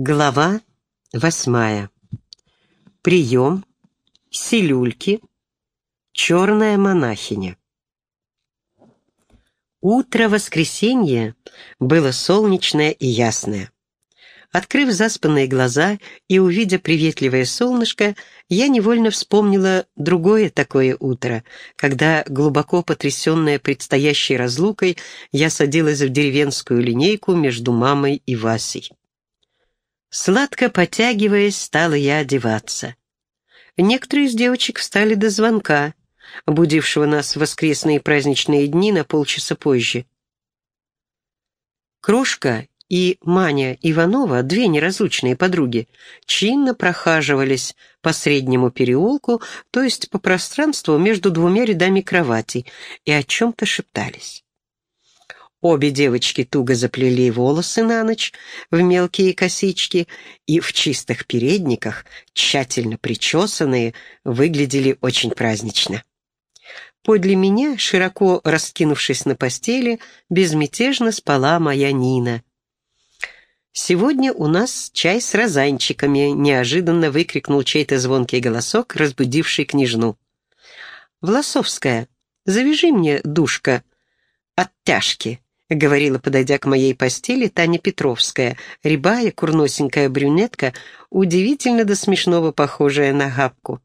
Глава восьмая. Прием, селюльки, черная монахиня. Утро воскресенья было солнечное и ясное. Открыв заспанные глаза и увидя приветливое солнышко, я невольно вспомнила другое такое утро, когда, глубоко потрясенная предстоящей разлукой, я садилась в деревенскую линейку между мамой и Васей. Сладко потягиваясь, стала я одеваться. Некоторые из девочек встали до звонка, будившего нас в воскресные праздничные дни на полчаса позже. Крошка и Маня Иванова, две неразлучные подруги, чинно прохаживались по среднему переулку, то есть по пространству между двумя рядами кроватей, и о чем-то шептались. Обе девочки туго заплели волосы на ночь в мелкие косички и в чистых передниках, тщательно причесанные, выглядели очень празднично. Подле меня, широко раскинувшись на постели, безмятежно спала моя Нина. «Сегодня у нас чай с розанчиками», — неожиданно выкрикнул чей-то звонкий голосок, разбудивший княжну. «Власовская, завяжи мне, душка, оттяжки», — говорила, подойдя к моей постели, Таня Петровская, рябая, курносенькая брюнетка, удивительно до смешного похожая на габку.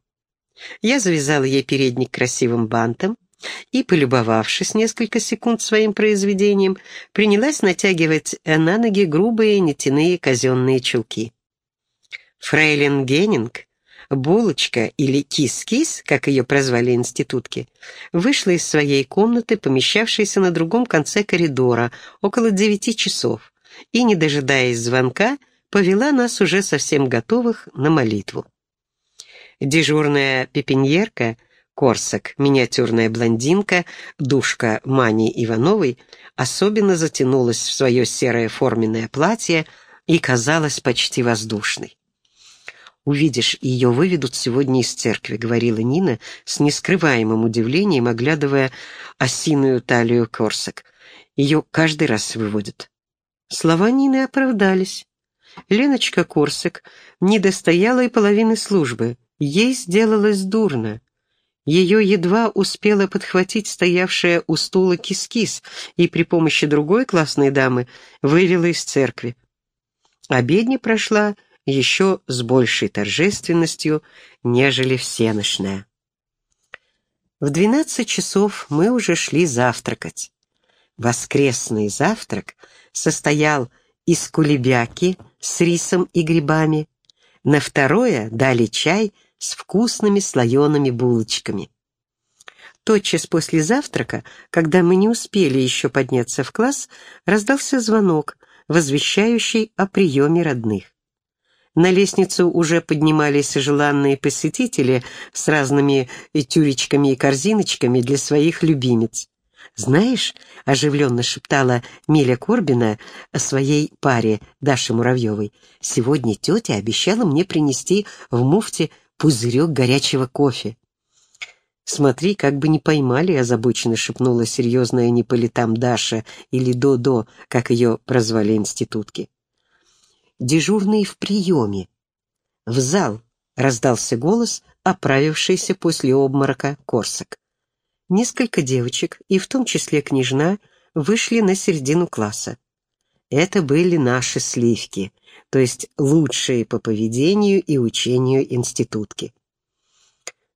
Я завязала ей передник красивым бантом, и, полюбовавшись несколько секунд своим произведением, принялась натягивать на ноги грубые нетяные казенные чулки. Фрейлин Геннинг, булочка или кис-кис, как ее прозвали институтки, вышла из своей комнаты, помещавшейся на другом конце коридора, около девяти часов, и, не дожидаясь звонка, повела нас уже совсем готовых на молитву. Дежурная пепеньерка — Корсак, миниатюрная блондинка, душка Мани Ивановой, особенно затянулась в свое серое форменное платье и казалась почти воздушной. «Увидишь, ее выведут сегодня из церкви», — говорила Нина с нескрываемым удивлением, оглядывая осиную талию Корсак. «Ее каждый раз выводят». Слова Нины оправдались. Леночка Корсак не достояла и половины службы. Ей сделалось дурно. Ее едва успела подхватить стоявшая у стула кис-кис и при помощи другой классной дамы вывела из церкви. Обедня прошла еще с большей торжественностью, нежели всеношная. В двенадцать часов мы уже шли завтракать. Воскресный завтрак состоял из кулебяки с рисом и грибами, на второе дали чай с вкусными слоеными булочками. Тотчас после завтрака, когда мы не успели еще подняться в класс, раздался звонок, возвещающий о приеме родных. На лестницу уже поднимались желанные посетители с разными тюречками и корзиночками для своих любимец. «Знаешь», — оживленно шептала Миля Корбина о своей паре Даше Муравьевой, «сегодня тетя обещала мне принести в муфте пузырек горячего кофе. «Смотри, как бы не поймали», — озабоченно шепнула серьезная не Даша или Додо, как ее прозвали институтки. «Дежурный в приеме». «В зал», — раздался голос, оправившийся после обморока Корсак. Несколько девочек, и в том числе княжна, вышли на середину класса. Это были наши сливки, то есть лучшие по поведению и учению институтки.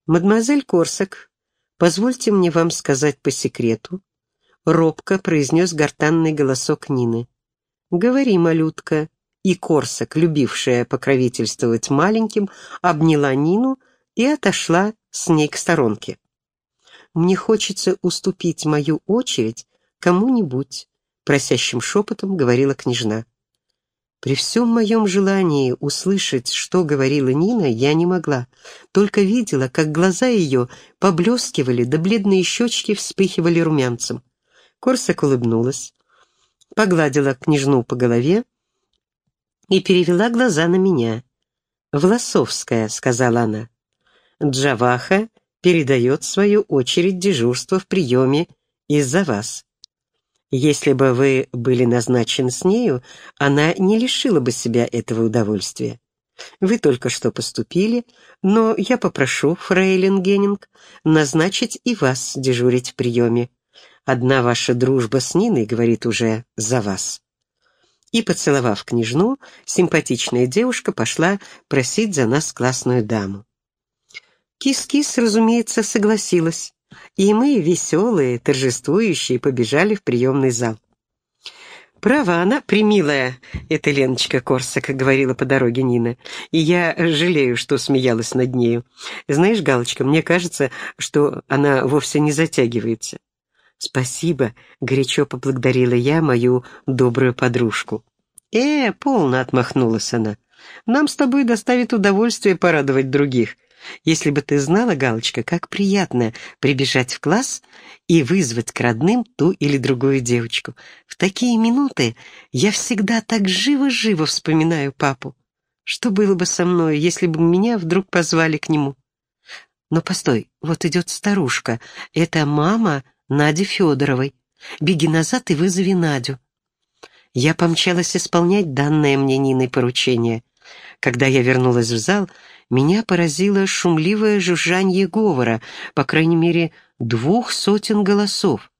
«Мадемуазель Корсак, позвольте мне вам сказать по секрету», — робко произнес гортанный голосок Нины. «Говори, малютка». И Корсак, любившая покровительствовать маленьким, обняла Нину и отошла с ней к сторонке. «Мне хочется уступить мою очередь кому-нибудь», — просящим шепотом говорила княжна. При всем моем желании услышать, что говорила Нина, я не могла, только видела, как глаза ее поблескивали, да бледные щечки вспыхивали румянцем. Корсак улыбнулась, погладила княжну по голове и перевела глаза на меня. «Власовская», — сказала она. «Джаваха передает свою очередь дежурства в приеме из-за вас». Если бы вы были назначены с нею, она не лишила бы себя этого удовольствия. Вы только что поступили, но я попрошу, фрейлин Геннинг, назначить и вас дежурить в приеме. Одна ваша дружба с Ниной говорит уже за вас». И, поцеловав княжну, симпатичная девушка пошла просить за нас классную даму. Кис-кис, разумеется, согласилась, и мы, веселые, торжествующие, побежали в приемный зал. «Право, она примилая, эта Леночка Корсака», — говорила по дороге Нина. «И я жалею, что смеялась над нею. Знаешь, Галочка, мне кажется, что она вовсе не затягивается». «Спасибо», — горячо поблагодарила я мою добрую подружку. «Э, полно», — отмахнулась она. «Нам с тобой доставит удовольствие порадовать других. Если бы ты знала, Галочка, как приятно прибежать в класс и вызвать к родным ту или другую девочку. В такие минуты я всегда так живо-живо вспоминаю папу. Что было бы со мной, если бы меня вдруг позвали к нему? Но постой, вот идет старушка. Это мама Нади Федоровой. Беги назад и вызови Надю. Я помчалась исполнять данное мне Ниной поручение. Когда я вернулась в зал, меня поразило шумливое жужжание говора, по крайней мере, двух сотен голосов.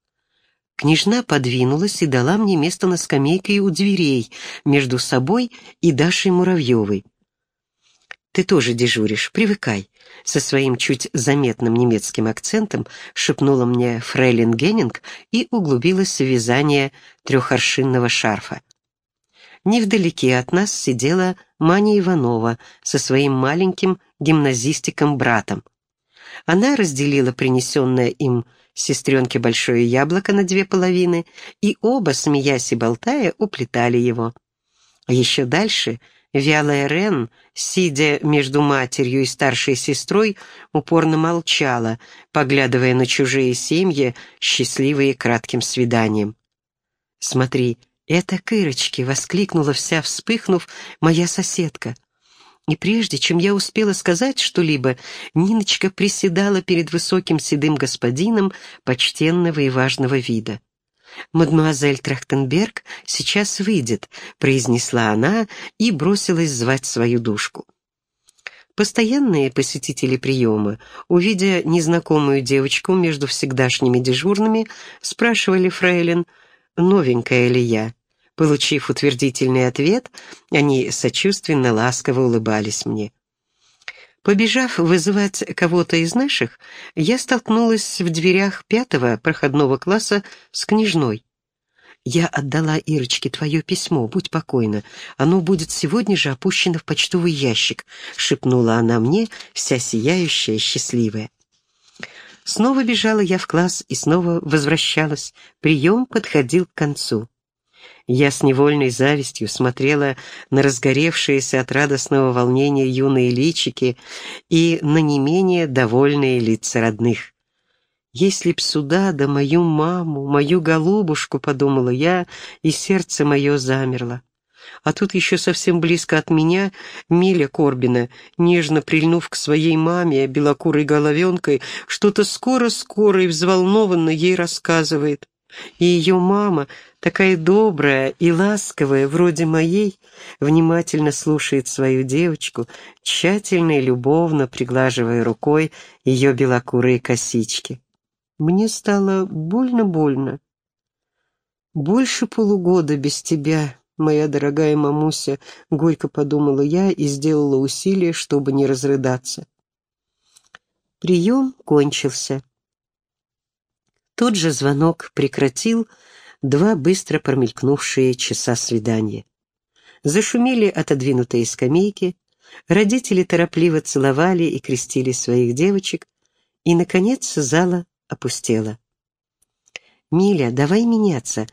Княжна подвинулась и дала мне место на скамейке у дверей между собой и Дашей Муравьевой. «Ты тоже дежуришь, привыкай», — со своим чуть заметным немецким акцентом шепнула мне фрейлин Геннинг и углубилась в вязание трехоршинного шарфа. Невдалеке от нас сидела Маня Иванова со своим маленьким гимназистиком-братом. Она разделила принесенное им сестренке большое яблоко на две половины, и оба, смеясь и болтая, уплетали его. А еще дальше — Вялая Рен, сидя между матерью и старшей сестрой, упорно молчала, поглядывая на чужие семьи, счастливые кратким свиданием. «Смотри, это Кырочки!» — воскликнула вся, вспыхнув, моя соседка. И прежде чем я успела сказать что-либо, Ниночка приседала перед высоким седым господином почтенного и важного вида. «Мадемуазель Трахтенберг сейчас выйдет», — произнесла она и бросилась звать свою душку. Постоянные посетители приема, увидя незнакомую девочку между всегдашними дежурными, спрашивали фрейлин, новенькая ли я. Получив утвердительный ответ, они сочувственно, ласково улыбались мне. Побежав вызывать кого-то из наших, я столкнулась в дверях пятого проходного класса с княжной. «Я отдала Ирочке твое письмо, будь покойна. Оно будет сегодня же опущено в почтовый ящик», — шепнула она мне, вся сияющая, счастливая. Снова бежала я в класс и снова возвращалась. Прием подходил к концу. Я с невольной завистью смотрела на разгоревшиеся от радостного волнения юные личики и на не менее довольные лица родных. «Если б сюда, да мою маму, мою голубушку», — подумала я, и сердце мое замерло. А тут еще совсем близко от меня Миля Корбина, нежно прильнув к своей маме, белокурой головенкой, что-то скоро-скоро и взволнованно ей рассказывает. И ее мама, такая добрая и ласковая, вроде моей, внимательно слушает свою девочку, тщательно и любовно приглаживая рукой ее белокурые косички. Мне стало больно-больно. «Больше полугода без тебя, моя дорогая мамуся», — горько подумала я и сделала усилие, чтобы не разрыдаться. Прием кончился. Тот же звонок прекратил два быстро промелькнувшие часа свидания. Зашумели отодвинутые скамейки, родители торопливо целовали и крестили своих девочек, и, наконец, зала опустела. «Миля, давай меняться.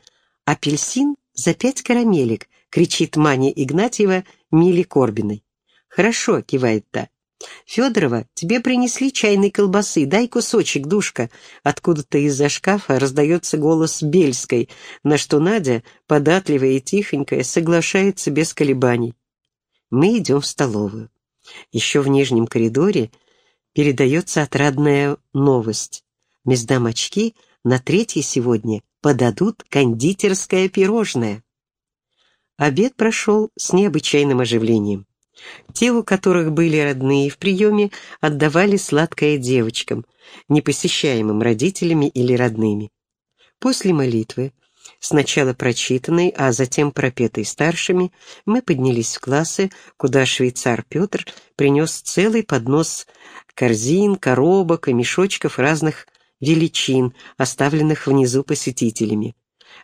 Апельсин за пять карамелек!» — кричит Маня Игнатьева Миле Корбиной. «Хорошо», — кивает та. «Федорова, тебе принесли чайной колбасы, дай кусочек, душка». Откуда-то из-за шкафа раздается голос Бельской, на что Надя, податливая и тихонькая, соглашается без колебаний. Мы идем в столовую. Еще в нижнем коридоре передается отрадная новость. Месдам очки на третье сегодня подадут кондитерское пирожное. Обед прошел с необычайным оживлением. Те, у которых были родные в приеме, отдавали сладкое девочкам, непосещаемым родителями или родными. После молитвы, сначала прочитанной, а затем пропетой старшими, мы поднялись в классы, куда швейцар Петр принес целый поднос корзин, коробок и мешочков разных величин, оставленных внизу посетителями.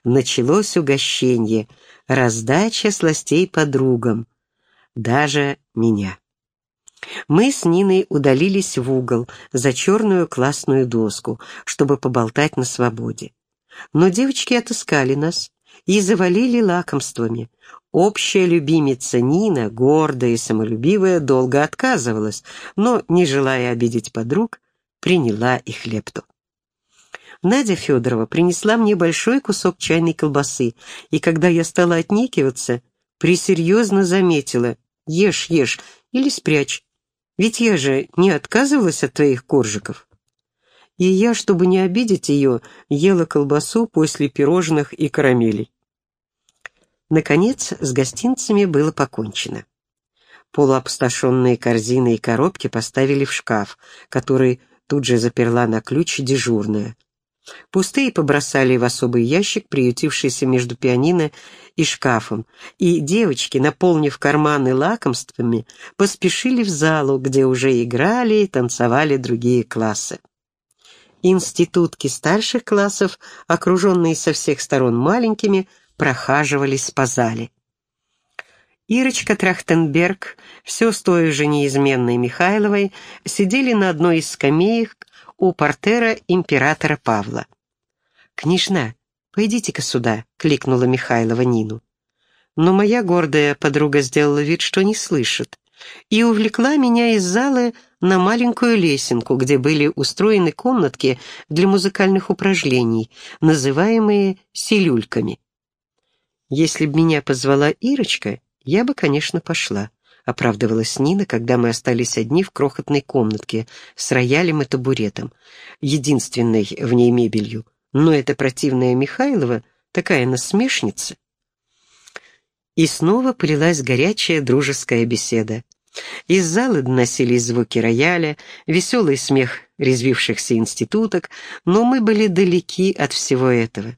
Началось угощение, раздача сластей подругам, даже меня. Мы с Ниной удалились в угол за черную классную доску, чтобы поболтать на свободе. Но девочки отыскали нас и завалили лакомствами. Общая любимица Нина, гордая и самолюбивая, долго отказывалась, но, не желая обидеть подруг, приняла их лепту. Надя Федорова принесла мне большой кусок чайной колбасы, и когда я стала отнекиваться, присерьезно заметила «Ешь, ешь или спрячь, ведь я же не отказывалась от твоих коржиков». И я, чтобы не обидеть ее, ела колбасу после пирожных и карамелей. Наконец, с гостинцами было покончено. Полуопустошенные корзины и коробки поставили в шкаф, который тут же заперла на ключ дежурная. Пустые побросали в особый ящик, приютившийся между пианино и шкафом, и девочки, наполнив карманы лакомствами, поспешили в залу, где уже играли и танцевали другие классы. Институтки старших классов, окруженные со всех сторон маленькими, прохаживались по зале. Ирочка Трахтенберг, все с той же неизменной Михайловой, сидели на одной из скамеек у портера императора Павла. «Княжна, пойдите-ка сюда», — кликнула Михайлова Нину. Но моя гордая подруга сделала вид, что не слышит, и увлекла меня из зала на маленькую лесенку, где были устроены комнатки для музыкальных упражнений, называемые «селюльками». Если б меня позвала Ирочка, я бы, конечно, пошла. — оправдывалась Нина, когда мы остались одни в крохотной комнатке с роялем и табуретом, единственной в ней мебелью. Но эта противная Михайлова такая насмешница. И снова полилась горячая дружеская беседа. Из зала доносились звуки рояля, веселый смех резвившихся институток, но мы были далеки от всего этого.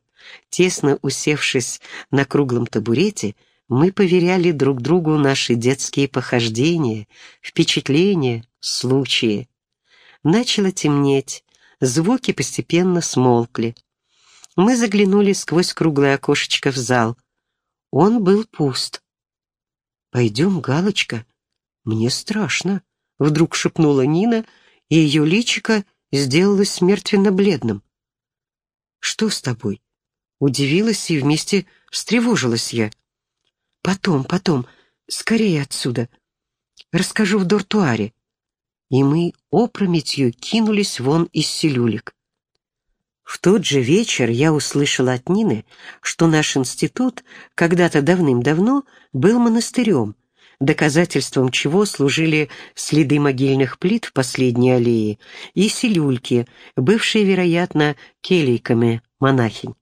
Тесно усевшись на круглом табурете, мы поверяли друг другу наши детские похождения, впечатления, случаи. Начало темнеть, звуки постепенно смолкли. Мы заглянули сквозь круглое окошечко в зал. Он был пуст. «Пойдем, Галочка, мне страшно», — вдруг шепнула Нина, и ее личико сделалось мертвенно-бледным. «Что с тобой?» Удивилась и вместе встревожилась я. Потом, потом, скорее отсюда. Расскажу в дортуаре. И мы опрометью кинулись вон из селюлек. В тот же вечер я услышала от Нины, что наш институт когда-то давным-давно был монастырем, доказательством чего служили следы могильных плит в последней аллее и селюльки, бывшие, вероятно, келейками монахинь.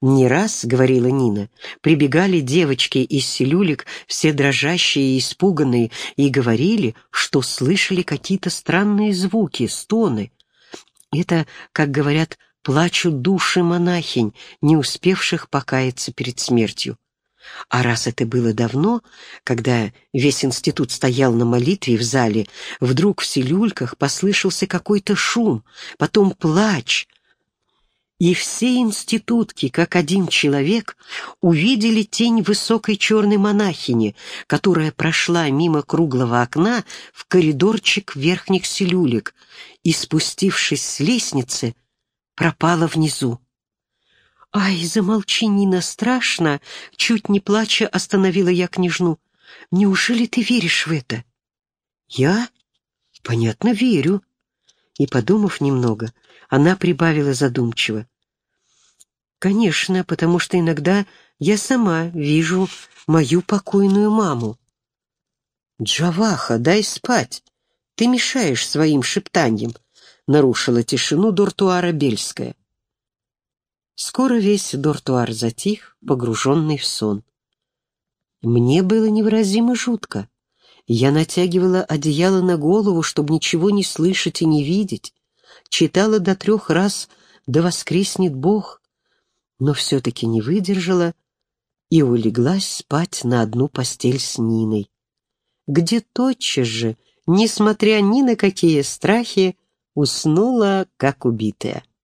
Не раз, — говорила Нина, — прибегали девочки из селюлек, все дрожащие и испуганные, и говорили, что слышали какие-то странные звуки, стоны. Это, как говорят, плачут души монахинь, не успевших покаяться перед смертью. А раз это было давно, когда весь институт стоял на молитве в зале, вдруг в селюльках послышался какой-то шум, потом плач, и все институтки, как один человек, увидели тень высокой черной монахини, которая прошла мимо круглого окна в коридорчик верхних селюлек и, спустившись с лестницы, пропала внизу. «Ай, замолчи, Нина, страшно!» — чуть не плача остановила я княжну. «Неужели ты веришь в это?» «Я? Понятно, верю». И, подумав немного, она прибавила задумчиво. «Конечно, потому что иногда я сама вижу мою покойную маму». «Джаваха, дай спать! Ты мешаешь своим шептанием», — нарушила тишину Дортуара Бельская. Скоро весь дортуар затих, погруженный в сон. Мне было невыразимо жутко. Я натягивала одеяло на голову, чтобы ничего не слышать и не видеть. Читала до трех раз «Да воскреснет Бог», но все-таки не выдержала и улеглась спать на одну постель с Ниной, где тотчас же, несмотря ни на какие страхи, уснула, как убитая.